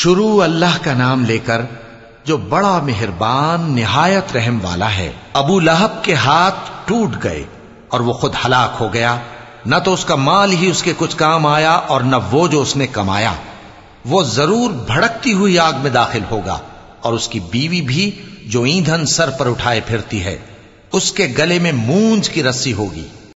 शुरू अल्लाह का नाम लेकर, जो बड़ा मेहरबान, निहायत रहम वाला है, अबू लहब के हाथ टूट गए और वो खुद हलाक हो गया। न तो उसका माल ही उसके कुछ काम आया और न वो जो उसने कमाया। वो ज़रूर भड़कती हुई आग में दाखिल होगा और उसकी बीवी भी जो ईंधन सर पर उठाए फिरती है, उसके गले में मूंज की रस्सी होगी।